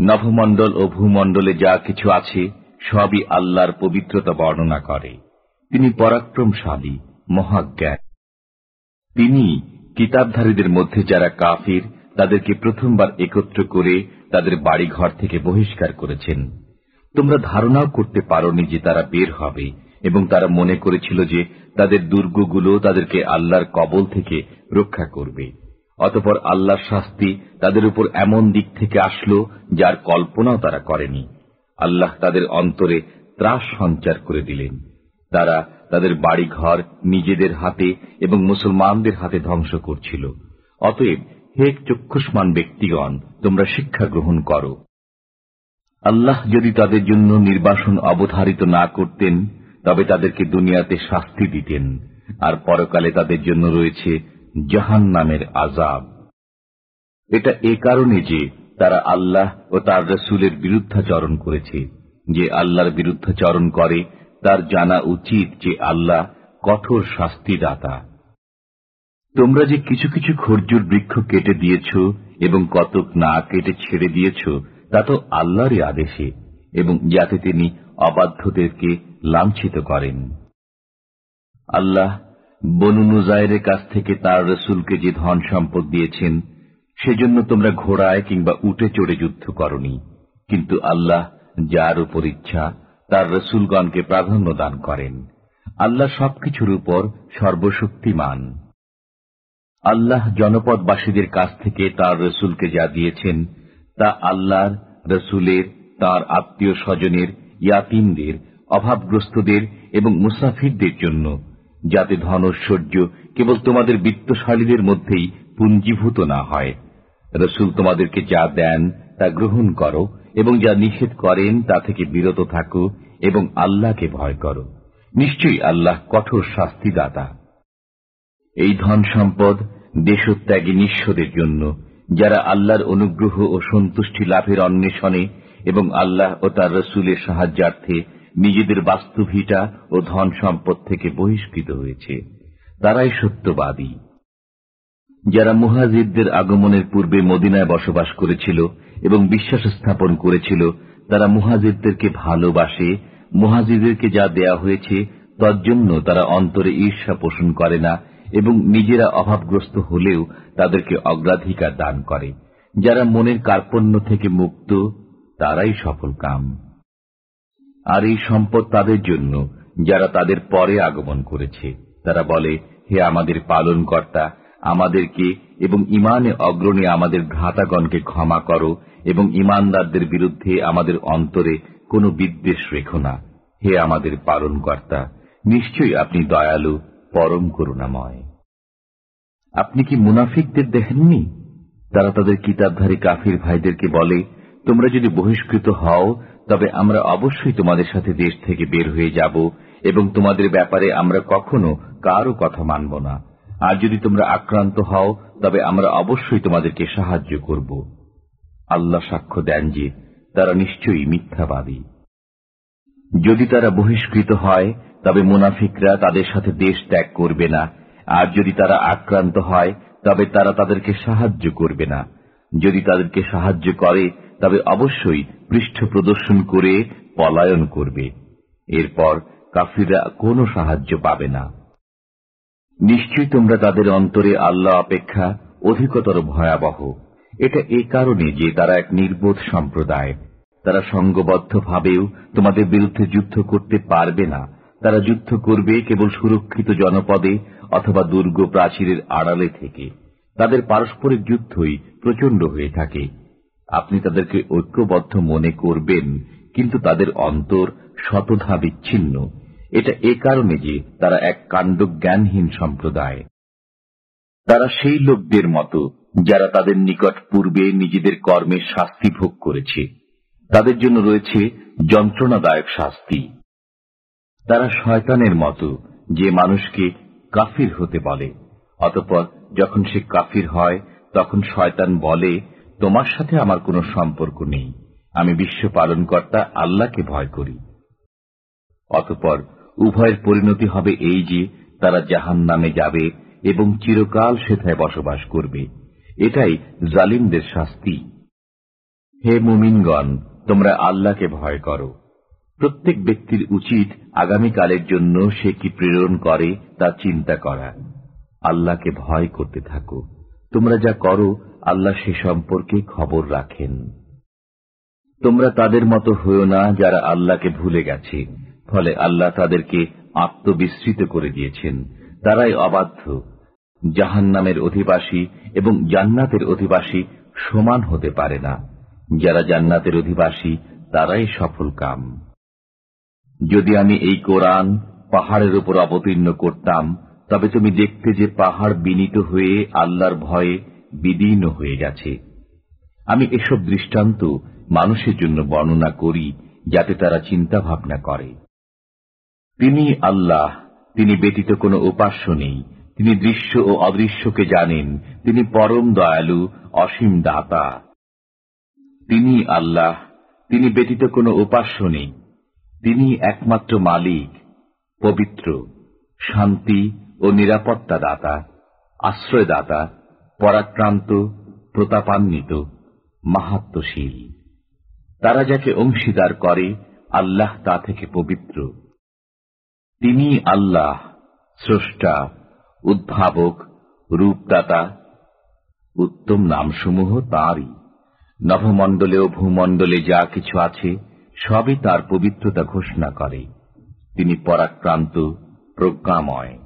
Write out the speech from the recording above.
নভমণ্ডল ও ভূমণ্ডলে যা কিছু আছে, সবই আল্লাহর পবিত্রতা বর্ণনা করে। তিনি পরাক্রমশালী, মহাজ্ঞান। তিনি কিতাবধারীদের মধ্যে যারা কাফির, তাদেরকে প্রথমবার একত্র করে তাদের বাড়ি ঘর থেকে বহিষ্কার করেছেন। তোমরা ধারণাও করতে পারোনি যে তারা বের হবে, এবং তারা মনে করেছিল যে তাদের দুর্গগুলো তাদেরকে আল্লাহর কবল থেকে রক্ষা করবে। অতপর আল্লাহর শাস্তি তাদের উপর এমন দিক থেকে আসলো যার কল্পনাও তারা করেনি। আল্লাহ তাদের অন্তরে ত্রাস সঞ্চার করে দিলেন। তারা তাদের বাড়িঘর নিজেদের হাতে এবং মুসলমানদের হাতে ধ্বংস করছিল। অতএব হে চক্ষুষ্মান ব্যক্তিগণ, তোমরা শিক্ষা গ্রহণ করো। আল্লাহ যদি তাদের জন্য নির্বাসন অবধারিত না করতেন, তবে তাদেরকে দুনিয়াতে শাস্তি দিতেন। আর পরকালে তাদের জন্য রয়েছে জাহান নামের আজাব এটা এ কারণে যে তারা আল্লাহ ও তার রসুলের বিরুদ্ধাচরণ করেছে। যে আল্লাহর বিরুদ্ধাচরণ করে, তার জানা উচিত যে আল্লাহ কঠোর শাস্তিদাতা। তোমরা যে কিছু কিছু খর্জুর বৃক্ষ কেটে দিয়েছ এবং কতক না কেটে ছেড়ে দিয়েছ, তা তো আল্লাহরই আদেশে, এবং যাতে তিনি অবাধ্যদেরকে লাঞ্ছিত করেন। আল্লাহ বনুনুজায়ের কাছ থেকে তার রসুলকে যে ধন সম্পদ দিয়েছেন, সেজন্য তোমরা ঘোড়ায় কিংবা উঠে চড়ে যুদ্ধ করনি। কিন্তু আল্লাহ যার উপর ইচ্ছা, তার রসুলগণকে প্রাধান্য দান করেন। আল্লাহ সবকিছুর উপর সর্বশক্তিমান। আল্লাহ জনপদবাসীদের কাছ থেকে তার রসুলকে যা দিয়েছেন, তা আল্লাহর, রসুলের, তার আত্মীয় স্বজনের, ইয়াতিমদের, অভাবগ্রস্তদের এবং মুসাফিরদের জন্য যাতে ধনৈশ্বর্য কেবল তোমাদের বিত্তশালীদের মধ্যেই পুঞ্জীভূত না হয়। রসুল তোমাদেরকে যা দেন, তা গ্রহণ করো এবং যা নিষেধ করেন, তা থেকে বিরত থাকো এবং আল্লাহকে ভয় করো। নিশ্চয়ই আল্লাহ কঠোর শাস্তিদাতা। এই ধন সম্পদ দেশত্যাগী নিঃস্বদের জন্য, যারা আল্লাহর অনুগ্রহ ও সন্তুষ্টি লাভের অন্বেষণে এবং আল্লাহ ও তার রসুলের সাহায্যার্থে নিজেদের বাস্তুভিটা ও ধন সম্পদ থেকে বহিষ্কৃত হয়েছে। তারাই সত্যবাদী। যারা মুহাজিদদের আগমনের পূর্বে মদিনায় বসবাস করেছিল এবং বিশ্বাস স্থাপন করেছিল, তারা মুহাজিদদেরকে ভালোবাসে মুহাজিদেরকে যা দেয়া হয়েছে তজ্জন্য তারা অন্তরে ঈর্ষা পোষণ করে না এবং নিজেরা অভাবগ্রস্ত হলেও তাদেরকে অগ্রাধিকার দান করে। যারা মনের কার্পণ্য থেকে মুক্ত, তারাই সফল কাম। আর এই সম্পদ তাদের জন্য, যারা তাদের পরে আগমন করেছে। তারা বলে, হে আমাদের পালন কর্তা আমাদেরকে এবং ইমানে অগ্রণী আমাদের ভ্রাতাগণকে ক্ষমা করো এবং ইমানদারদের বিরুদ্ধে আমাদের অন্তরে কোনো বিদ্বেষ রেখো না। হে আমাদের পালন কর্তা নিশ্চয়ই আপনি দয়ালু, পরম করুণাময়। আপনি কি মুনাফিকদের দেখেননি? তারা তাদের কিতাবধারী কাফির ভাইদেরকে বলে, তোমরা যদি বহিষ্কৃত হও তবে আমরা অবশ্যই তোমাদের সাথে দেশ থেকে বের হয়ে যাব এবং তোমাদের ব্যাপারে আমরা কখনো কারও কথা মানব না। আর যদি তোমরা আক্রান্ত হও, তবে আমরা অবশ্যই তোমাদেরকে সাহায্য করব। আল্লাহ সাক্ষ্য দেন যে তারা নিশ্চয়ই মিথ্যাবাদী। যদি তারা বহিষ্কৃত হয়, তবে মুনাফিকরা তাদের সাথে দেশ ত্যাগ করবে না। আর যদি তারা আক্রান্ত হয়, তবে তারা তাদেরকে সাহায্য করবে না। যদি তাদেরকে সাহায্য করে, তবে অবশ্যই পৃষ্ঠ প্রদর্শন করে পলায়ন করবে। এরপর কাফিররা কোনো সাহায্য পাবে না। নিশ্চয়ই তোমরা তাদের অন্তরে আল্লাহ অপেক্ষা অধিকতর ভয়াবহ। এটা এ কারণে যে তারা এক নির্বোধ সম্প্রদায়। তারা সঙ্গবদ্ধভাবেও তোমাদের বিরুদ্ধে যুদ্ধ করতে পারবে না। তারা যুদ্ধ করবে কেবল সুরক্ষিত জনপদে অথবা দুর্গ প্রাচীরের আড়ালে থেকে। তাদের পারস্পরিক যুদ্ধই প্রচণ্ড হয়ে থাকে। আপনি তাদেরকে ঐক্যবদ্ধ মনে করবেন, কিন্তু তাদের অন্তর শতধা বিচ্ছিন্ন এটা এ কারণে যে তারা এক কাণ্ড জ্ঞানহীন সম্প্রদায়। তারা সেই লোকদের মতো, যারা তাদের নিকট পূর্বে নিজেদের কর্মের শাস্তি ভোগ করেছে। তাদের জন্য রয়েছে যন্ত্রণাদায়ক শাস্তি। তারা শয়তানের মতো, যে মানুষকে কাফির হতে বলে। অতপর যখন সে কাফির হয়, তখন শয়তান বলে তোমার সাথে আমার কোনো সম্পর্ক নেই। আমি বিশ্ব পালনকর্তা আল্লাহকে ভয় করি। অতপর উভয়ের পরিণতি হবে এই যে, তারা জাহান নামে যাবে এবং চিরকাল সেথায় বসবাস করবে। এটাই জালিমদের শাস্তি। হে মুমিনগণ, তোমরা আল্লাহকে ভয় করো। প্রত্যেক ব্যক্তির উচিত আগামীকালের জন্য সে কি প্রেরণ করে তা চিন্তা করা। আল্লাহকে ভয় করতে থাকো। তোমরা যা করো আল্লাহ সে সম্পর্কে খবর রাখেন। তোমরা তাদের মতো হয়েও না যারা আল্লাহকে ভুলে গেছে, ফলে আল্লাহ তাদেরকে আত্মবিস্মৃত করে দিয়েছেন। তারাই অবাধ্য। জাহান নামের অধিবাসী এবং জান্নাতের অধিবাসী সমান হতে পারে না। যারা জান্নাতের অধিবাসী, তারাই সফল কাম। যদি আমি এই কোরআন পাহাড়ের উপর অবতীর্ণ করতাম, তবে তুমি দেখতে যে পাহাড় বিনীত হয়ে আল্লাহর ভয়ে বিদীর্ণ হয়ে গেছে। আমি এসব দৃষ্টান্ত মানুষের জন্য বর্ণনা করি যাতে তারা চিন্তা ভাবনা করে। তিনি আল্লাহ, তিনি ব্যতীত কোনো উপাস্য নেই, তিনি দৃশ্য ও অদৃশ্যকে জানেন, তিনি পরম দয়ালু, অসীম দাতা। তিনি আল্লাহ, তিনি ব্যতীত কোনো উপাস্য নেই, তিনি একমাত্র মালিক, পবিত্র, শান্তি ও নিরাপত্তা দাতা আশ্রয়দাতা পরাক্রান্ত, প্রতাপান্বিত, মাহাত্মশীল। তারা যাকে অংশীদার করে, আল্লাহ তা থেকে পবিত্র। তিনি আল্লাহ, স্রষ্টা, উদ্ভাবক, রূপদাতা, উত্তম নামসমূহ তাঁরই। নভমণ্ডলে ও ভূমণ্ডলে যা কিছু আছে, সবই তার পবিত্রতা ঘোষণা করে। তিনি পরাক্রান্ত, প্রজ্ঞাময়।